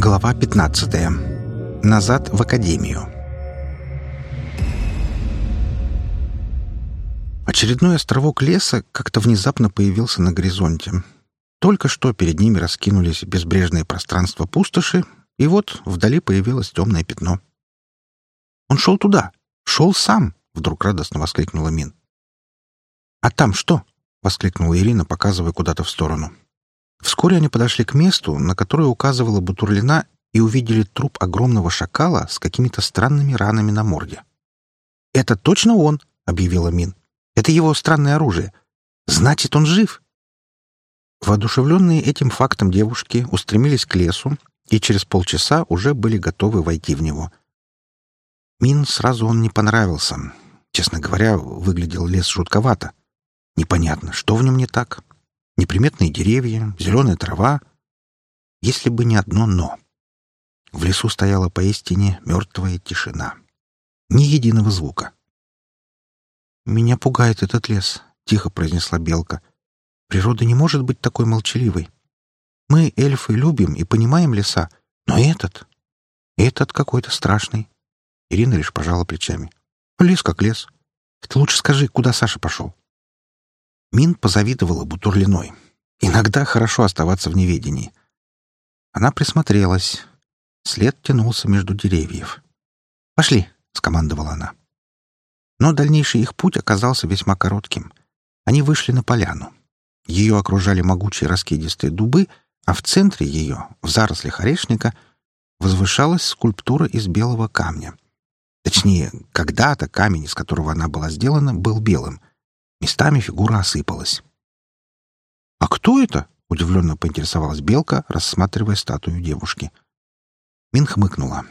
Глава 15. Назад в академию. Очередной островок леса как-то внезапно появился на горизонте. Только что перед ними раскинулись безбрежные пространства пустоши, и вот вдали появилось темное пятно. «Он шел туда! Шел сам!» — вдруг радостно воскликнула Мин. «А там что?» — воскликнула Ирина, показывая куда-то в сторону. Вскоре они подошли к месту, на которое указывала Бутурлина, и увидели труп огромного шакала с какими-то странными ранами на морде. «Это точно он!» — объявила Мин. «Это его странное оружие. Значит, он жив!» Воодушевленные этим фактом девушки устремились к лесу и через полчаса уже были готовы войти в него. Мин сразу он не понравился. Честно говоря, выглядел лес жутковато. Непонятно, что в нем не так. Неприметные деревья, зеленая трава. Если бы не одно «но». В лесу стояла поистине мертвая тишина. Ни единого звука. «Меня пугает этот лес», — тихо произнесла Белка. «Природа не может быть такой молчаливой. Мы, эльфы, любим и понимаем леса, но этот... Этот какой-то страшный». Ирина лишь пожала плечами. «Лес как лес. Ты лучше скажи, куда Саша пошел?» Мин позавидовала Бутурлиной. Иногда хорошо оставаться в неведении. Она присмотрелась. След тянулся между деревьев. «Пошли!» — скомандовала она. Но дальнейший их путь оказался весьма коротким. Они вышли на поляну. Ее окружали могучие раскидистые дубы, а в центре ее, в зарослях орешника, возвышалась скульптура из белого камня. Точнее, когда-то камень, из которого она была сделана, был белым, Местами фигура осыпалась. «А кто это?» — удивленно поинтересовалась Белка, рассматривая статую девушки. Мин хмыкнула.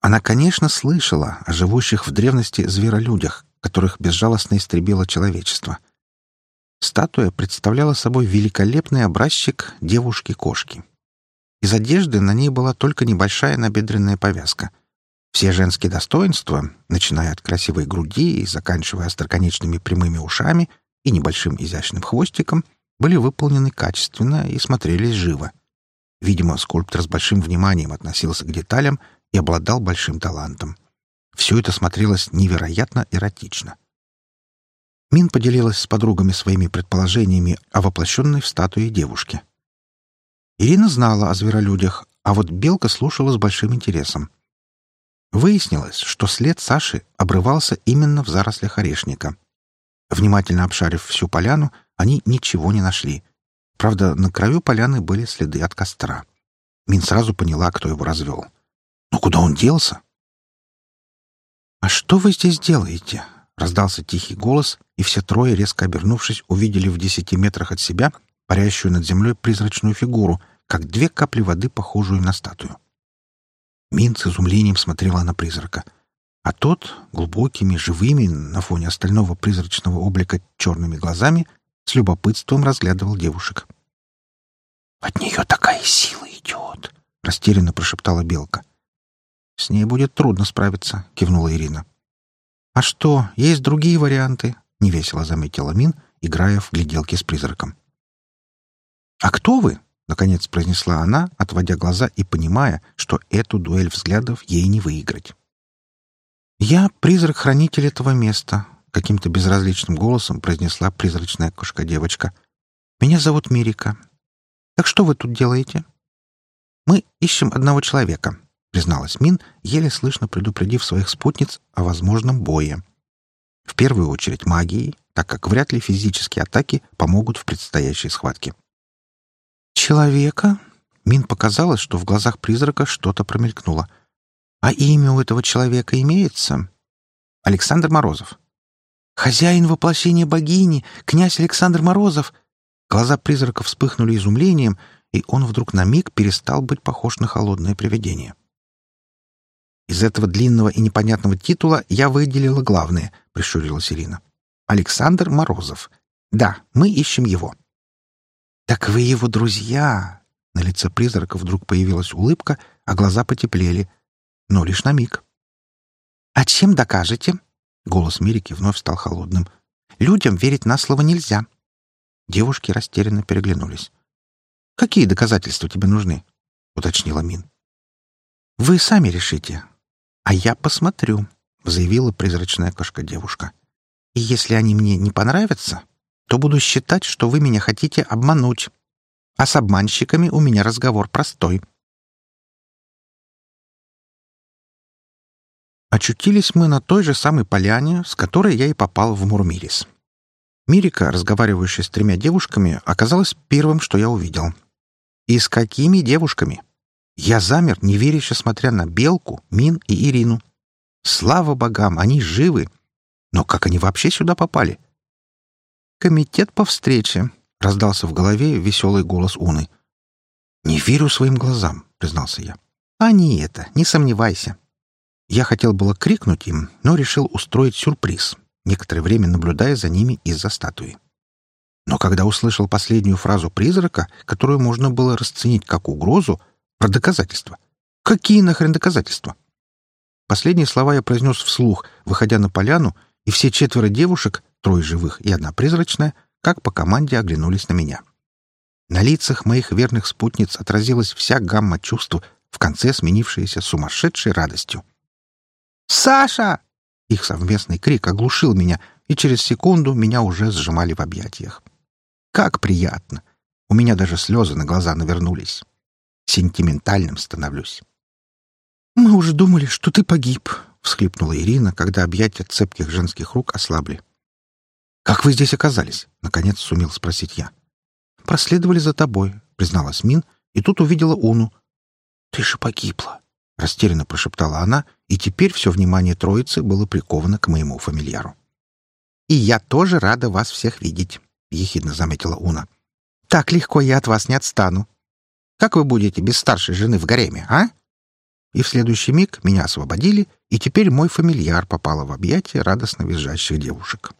Она, конечно, слышала о живущих в древности зверолюдях, которых безжалостно истребило человечество. Статуя представляла собой великолепный образчик девушки-кошки. Из одежды на ней была только небольшая набедренная повязка. Все женские достоинства, начиная от красивой груди и заканчивая остроконечными прямыми ушами и небольшим изящным хвостиком, были выполнены качественно и смотрелись живо. Видимо, скульптор с большим вниманием относился к деталям и обладал большим талантом. Все это смотрелось невероятно эротично. Мин поделилась с подругами своими предположениями о воплощенной в статуе девушке. Ирина знала о зверолюдях, а вот Белка слушала с большим интересом. Выяснилось, что след Саши обрывался именно в зарослях орешника. Внимательно обшарив всю поляну, они ничего не нашли. Правда, на краю поляны были следы от костра. Мин сразу поняла, кто его развел. Но куда он делся? «А что вы здесь делаете?» — раздался тихий голос, и все трое, резко обернувшись, увидели в десяти метрах от себя парящую над землей призрачную фигуру, как две капли воды, похожую на статую. Мин с изумлением смотрела на призрака. А тот, глубокими, живыми, на фоне остального призрачного облика черными глазами, с любопытством разглядывал девушек. «От нее такая сила идет!» — растерянно прошептала Белка. «С ней будет трудно справиться», — кивнула Ирина. «А что, есть другие варианты?» — невесело заметила Мин, играя в гляделки с призраком. «А кто вы?» — наконец произнесла она, отводя глаза и понимая, что эту дуэль взглядов ей не выиграть. «Я призрак-хранитель этого места», — каким-то безразличным голосом произнесла призрачная кошка-девочка. «Меня зовут Мирика. Так что вы тут делаете?» «Мы ищем одного человека», — призналась Мин, еле слышно предупредив своих спутниц о возможном бое. В первую очередь магией, так как вряд ли физические атаки помогут в предстоящей схватке. «Человека?» Мин показалось, что в глазах призрака что-то промелькнуло. «А имя у этого человека имеется?» «Александр Морозов». «Хозяин воплощения богини, князь Александр Морозов!» Глаза призрака вспыхнули изумлением, и он вдруг на миг перестал быть похож на холодное привидение. «Из этого длинного и непонятного титула я выделила главное», — прищурилась Ирина. «Александр Морозов. Да, мы ищем его». «Так вы его друзья!» На лице призрака вдруг появилась улыбка, а глаза потеплели. Но лишь на миг. «А чем докажете?» Голос Мирики вновь стал холодным. «Людям верить на слово нельзя». Девушки растерянно переглянулись. «Какие доказательства тебе нужны?» — уточнила Мин. «Вы сами решите. А я посмотрю», — заявила призрачная кошка-девушка. «И если они мне не понравятся, то буду считать, что вы меня хотите обмануть. А с обманщиками у меня разговор простой». Очутились мы на той же самой поляне, с которой я и попал в Мурмирис. Мирика, разговаривающая с тремя девушками, оказалась первым, что я увидел. И с какими девушками? Я замер, неверяще смотря на Белку, Мин и Ирину. Слава богам, они живы. Но как они вообще сюда попали? «Комитет по встрече», — раздался в голове веселый голос Уны. «Не верю своим глазам», — признался я. «А не это, не сомневайся». Я хотел было крикнуть им, но решил устроить сюрприз, некоторое время наблюдая за ними из-за статуи. Но когда услышал последнюю фразу призрака, которую можно было расценить как угрозу, про доказательства. Какие нахрен доказательства? Последние слова я произнес вслух, выходя на поляну, и все четверо девушек, трое живых и одна призрачная, как по команде оглянулись на меня. На лицах моих верных спутниц отразилась вся гамма чувств, в конце сменившаяся сумасшедшей радостью. «Саша!» Их совместный крик оглушил меня, и через секунду меня уже сжимали в объятиях. Как приятно! У меня даже слезы на глаза навернулись. Сентиментальным становлюсь. «Мы уже думали, что ты погиб», — всхлипнула Ирина, когда объятия цепких женских рук ослабли. «Как вы здесь оказались?» — наконец сумел спросить я. «Проследовали за тобой», — призналась Мин, и тут увидела Уну. «Ты же погибла», — растерянно прошептала она, и теперь все внимание троицы было приковано к моему фамильяру. «И я тоже рада вас всех видеть», — ехидно заметила Уна. «Так легко я от вас не отстану. Как вы будете без старшей жены в гареме, а?» И в следующий миг меня освободили, и теперь мой фамильяр попала в объятия радостно визжащих девушек.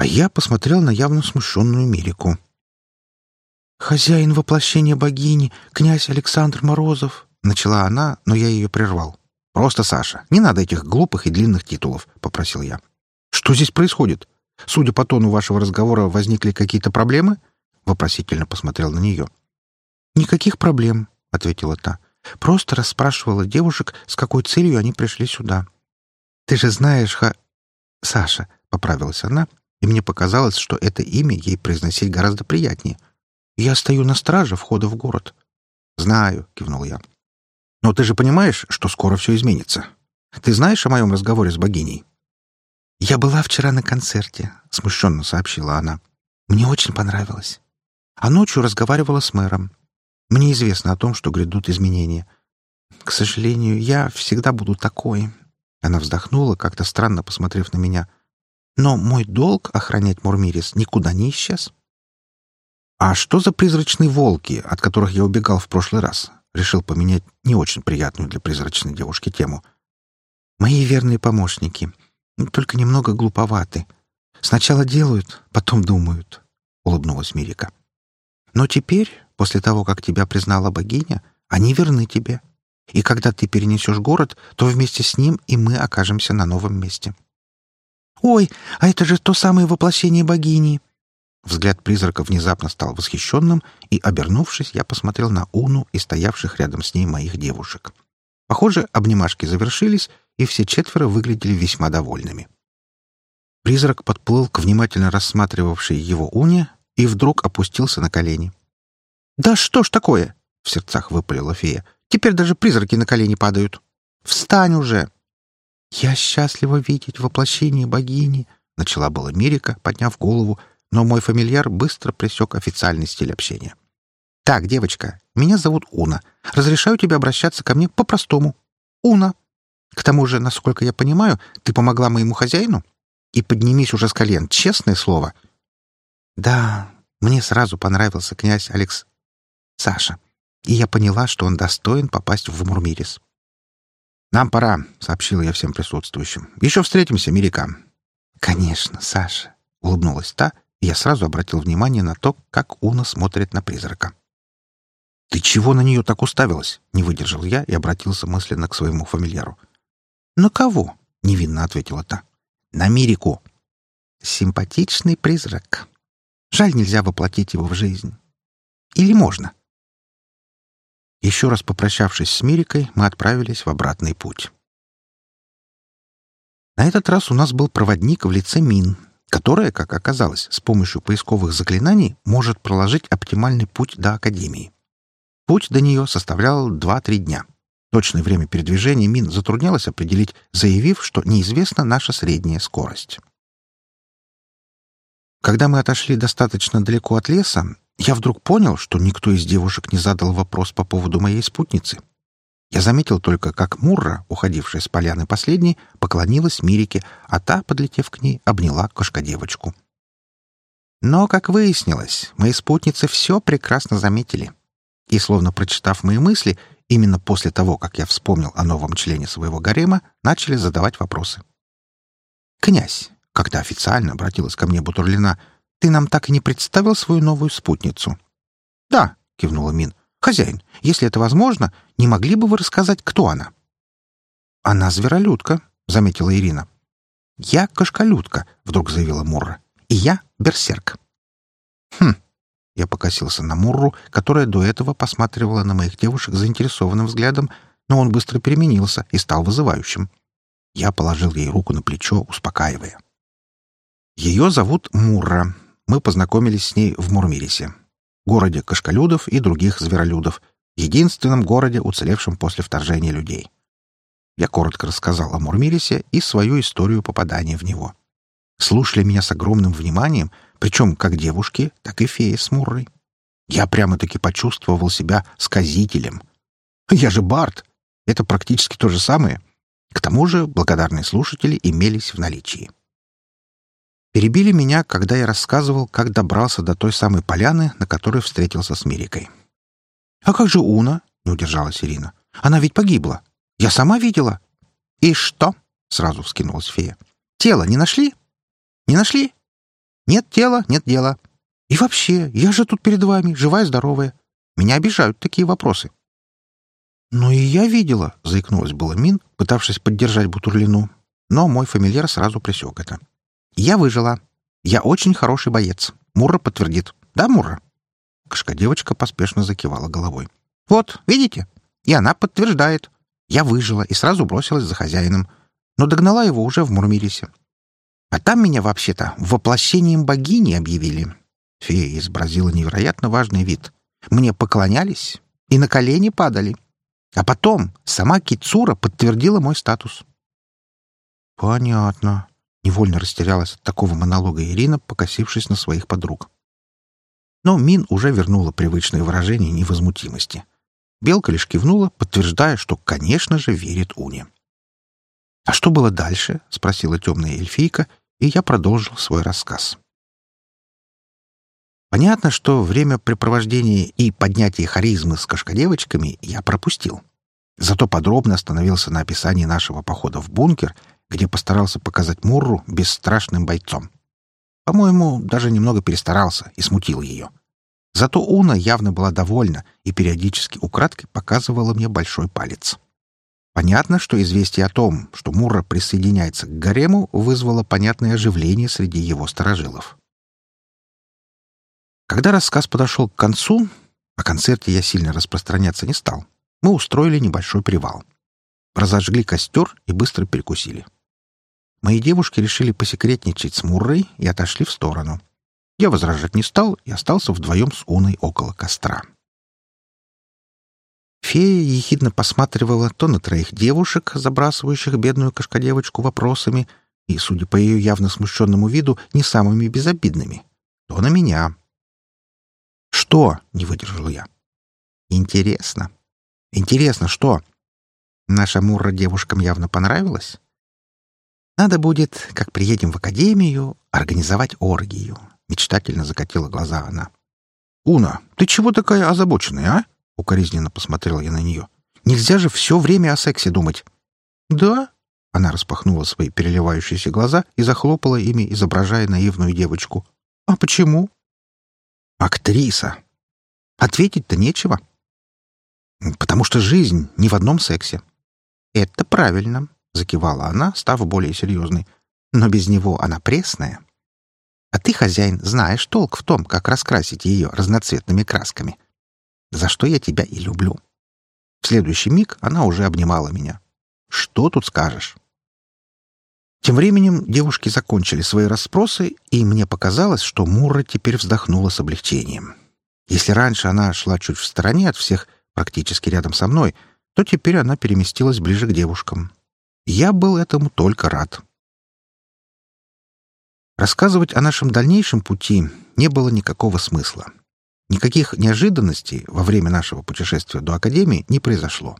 А я посмотрел на явно смущенную Мирику. «Хозяин воплощения богини, князь Александр Морозов», Начала она, но я ее прервал. «Просто, Саша, не надо этих глупых и длинных титулов», — попросил я. «Что здесь происходит? Судя по тону вашего разговора, возникли какие-то проблемы?» Вопросительно посмотрел на нее. «Никаких проблем», — ответила та. «Просто расспрашивала девушек, с какой целью они пришли сюда». «Ты же знаешь, ха...» «Саша», — поправилась она, и мне показалось, что это имя ей произносить гораздо приятнее. «Я стою на страже входа в город». «Знаю», — кивнул я. Но ты же понимаешь, что скоро все изменится. Ты знаешь о моем разговоре с богиней?» «Я была вчера на концерте», — смущенно сообщила она. «Мне очень понравилось. А ночью разговаривала с мэром. Мне известно о том, что грядут изменения. К сожалению, я всегда буду такой». Она вздохнула, как-то странно посмотрев на меня. «Но мой долг — охранять Мурмирис никуда не исчез». «А что за призрачные волки, от которых я убегал в прошлый раз?» решил поменять не очень приятную для призрачной девушки тему. «Мои верные помощники. Только немного глуповаты. Сначала делают, потом думают», — улыбнулась Мирика. «Но теперь, после того, как тебя признала богиня, они верны тебе. И когда ты перенесешь город, то вместе с ним и мы окажемся на новом месте». «Ой, а это же то самое воплощение богини!» Взгляд призрака внезапно стал восхищенным, и, обернувшись, я посмотрел на Уну и стоявших рядом с ней моих девушек. Похоже, обнимашки завершились, и все четверо выглядели весьма довольными. Призрак подплыл к внимательно рассматривавшей его Уне и вдруг опустился на колени. «Да что ж такое?» — в сердцах выпалила фея. «Теперь даже призраки на колени падают. Встань уже!» «Я счастлива видеть воплощение богини», — начала была Мирика, подняв голову, но мой фамильяр быстро пресек официальный стиль общения. «Так, девочка, меня зовут Уна. Разрешаю тебе обращаться ко мне по-простому. Уна. К тому же, насколько я понимаю, ты помогла моему хозяину? И поднимись уже с колен, честное слово». «Да, мне сразу понравился князь Алекс... Саша, и я поняла, что он достоин попасть в Мурмирис». «Нам пора», — сообщила я всем присутствующим. «Еще встретимся, Мирика». «Конечно, Саша», — улыбнулась та я сразу обратил внимание на то, как Уна смотрит на призрака. «Ты чего на нее так уставилась?» — не выдержал я и обратился мысленно к своему фамильяру. «На кого?» — невинно ответила та. «На Мирику». «Симпатичный призрак. Жаль, нельзя воплотить его в жизнь. Или можно?» Еще раз попрощавшись с Мирикой, мы отправились в обратный путь. На этот раз у нас был проводник в лице Мин, которая, как оказалось, с помощью поисковых заклинаний может проложить оптимальный путь до Академии. Путь до нее составлял 2-3 дня. Точное время передвижения Мин затруднялось определить, заявив, что неизвестна наша средняя скорость. Когда мы отошли достаточно далеко от леса, я вдруг понял, что никто из девушек не задал вопрос по поводу моей спутницы. Я заметил только, как Мурра, уходившая с поляны последней, поклонилась Мирике, а та, подлетев к ней, обняла кошка-девочку. Но, как выяснилось, мои спутницы все прекрасно заметили. И, словно прочитав мои мысли, именно после того, как я вспомнил о новом члене своего гарема, начали задавать вопросы. «Князь, когда официально обратилась ко мне Бутурлина, «Ты нам так и не представил свою новую спутницу?» «Да», — кивнула Мин. «Хозяин, если это возможно, не могли бы вы рассказать, кто она?» «Она зверолюдка», — заметила Ирина. «Я кошколюдка», — вдруг заявила Мурра. «И я берсерк». «Хм», — я покосился на Мурру, которая до этого посматривала на моих девушек заинтересованным взглядом, но он быстро переменился и стал вызывающим. Я положил ей руку на плечо, успокаивая. Ее зовут Мурра. Мы познакомились с ней в Мурмирисе, городе кошколюдов и других зверолюдов, единственном городе, уцелевшем после вторжения людей. Я коротко рассказал о Мурмирисе и свою историю попадания в него. Слушали меня с огромным вниманием, причем как девушки, так и феи с Муррой. Я прямо-таки почувствовал себя сказителем. Я же Барт. Это практически то же самое. К тому же благодарные слушатели имелись в наличии. Перебили меня, когда я рассказывал, как добрался до той самой поляны, на которой встретился с Мирикой. «А как же Уна?» — не удержалась Ирина. «Она ведь погибла. Я сама видела». «И что?» — сразу вскинулась фея. «Тело не нашли?» «Не нашли?» «Нет тела, нет дела. И вообще, я же тут перед вами, живая здоровая. Меня обижают такие вопросы». «Ну и я видела», — заикнулась была Мин, пытавшись поддержать Бутурлину. Но мой фамильяр сразу пресек это. Я выжила. Я очень хороший боец. Мурра подтвердит. Да, Мурра?» Кошка-девочка поспешно закивала головой. «Вот, видите? И она подтверждает. Я выжила и сразу бросилась за хозяином, но догнала его уже в Мурмирисе. А там меня вообще-то воплощением богини объявили. Фея изобразила невероятно важный вид. Мне поклонялись и на колени падали. А потом сама Кицура подтвердила мой статус. «Понятно», Невольно растерялась от такого монолога Ирина, покосившись на своих подруг. Но Мин уже вернула привычное выражение невозмутимости. Белка лишь кивнула, подтверждая, что, конечно же, верит Уне. «А что было дальше?» — спросила темная эльфийка, и я продолжил свой рассказ. Понятно, что время препровождения и поднятия харизмы с кошкодевочками я пропустил. Зато подробно остановился на описании нашего похода в бункер где постарался показать Мурру бесстрашным бойцом. По-моему, даже немного перестарался и смутил ее. Зато Уна явно была довольна и периодически украдкой показывала мне большой палец. Понятно, что известие о том, что Мурра присоединяется к гарему, вызвало понятное оживление среди его сторожилов. Когда рассказ подошел к концу, о концерте я сильно распространяться не стал, мы устроили небольшой привал. Разожгли костер и быстро перекусили. Мои девушки решили посекретничать с Муррой и отошли в сторону. Я возражать не стал и остался вдвоем с Уной около костра. Фея ехидно посматривала то на троих девушек, забрасывающих бедную кошкодевочку вопросами, и, судя по ее явно смущенному виду, не самыми безобидными, то на меня. «Что?» — не выдержал я. «Интересно. Интересно, что?» Наша Мурра девушкам явно понравилась. Надо будет, как приедем в академию, организовать оргию. Мечтательно закатила глаза она. «Уна, ты чего такая озабоченная, а?» Укоризненно посмотрел я на нее. «Нельзя же все время о сексе думать». «Да?» Она распахнула свои переливающиеся глаза и захлопала ими, изображая наивную девочку. «А почему?» «Актриса!» «Ответить-то нечего». «Потому что жизнь не в одном сексе». «Это правильно. — закивала она, став более серьезной. «Но без него она пресная. А ты, хозяин, знаешь толк в том, как раскрасить ее разноцветными красками. За что я тебя и люблю. В следующий миг она уже обнимала меня. Что тут скажешь? Тем временем девушки закончили свои расспросы, и мне показалось, что Мура теперь вздохнула с облегчением. Если раньше она шла чуть в стороне от всех, практически рядом со мной, то теперь она переместилась ближе к девушкам. Я был этому только рад. Рассказывать о нашем дальнейшем пути не было никакого смысла. Никаких неожиданностей во время нашего путешествия до Академии не произошло.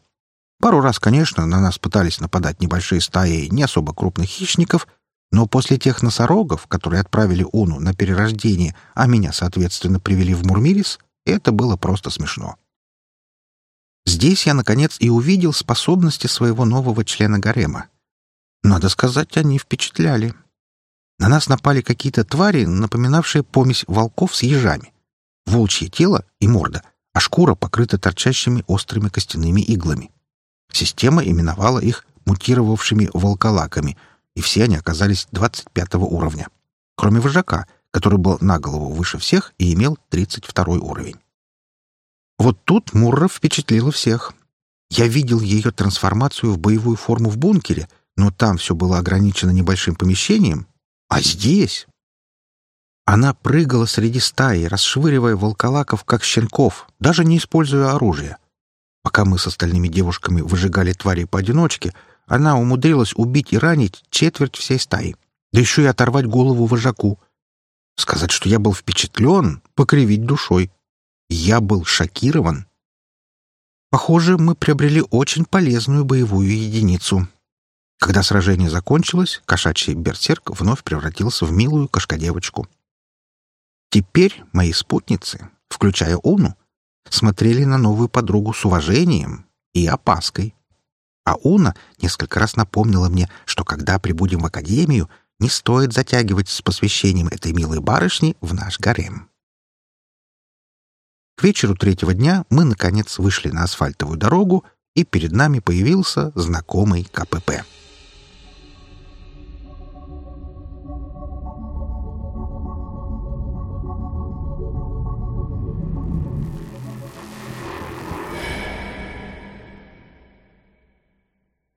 Пару раз, конечно, на нас пытались нападать небольшие стаи не особо крупных хищников, но после тех носорогов, которые отправили Уну на перерождение, а меня, соответственно, привели в Мурмирис, это было просто смешно. Здесь я, наконец, и увидел способности своего нового члена гарема. Надо сказать, они впечатляли. На нас напали какие-то твари, напоминавшие помесь волков с ежами. Волчье тело и морда, а шкура покрыта торчащими острыми костяными иглами. Система именовала их мутировавшими волколаками, и все они оказались 25 уровня. Кроме вожака, который был на голову выше всех и имел 32 уровень. Вот тут Мурра впечатлила всех. Я видел ее трансформацию в боевую форму в бункере, но там все было ограничено небольшим помещением, а здесь... Она прыгала среди стаи, расшвыривая волколаков, как щенков, даже не используя оружие. Пока мы с остальными девушками выжигали твари поодиночке, она умудрилась убить и ранить четверть всей стаи, да еще и оторвать голову вожаку. Сказать, что я был впечатлен, покривить душой. Я был шокирован. Похоже, мы приобрели очень полезную боевую единицу — когда сражение закончилось, кошачий берсерк вновь превратился в милую кошкодевочку. Теперь мои спутницы, включая Уну, смотрели на новую подругу с уважением и опаской. А Уна несколько раз напомнила мне, что когда прибудем в академию, не стоит затягивать с посвящением этой милой барышни в наш гарем. К вечеру третьего дня мы, наконец, вышли на асфальтовую дорогу, и перед нами появился знакомый КПП.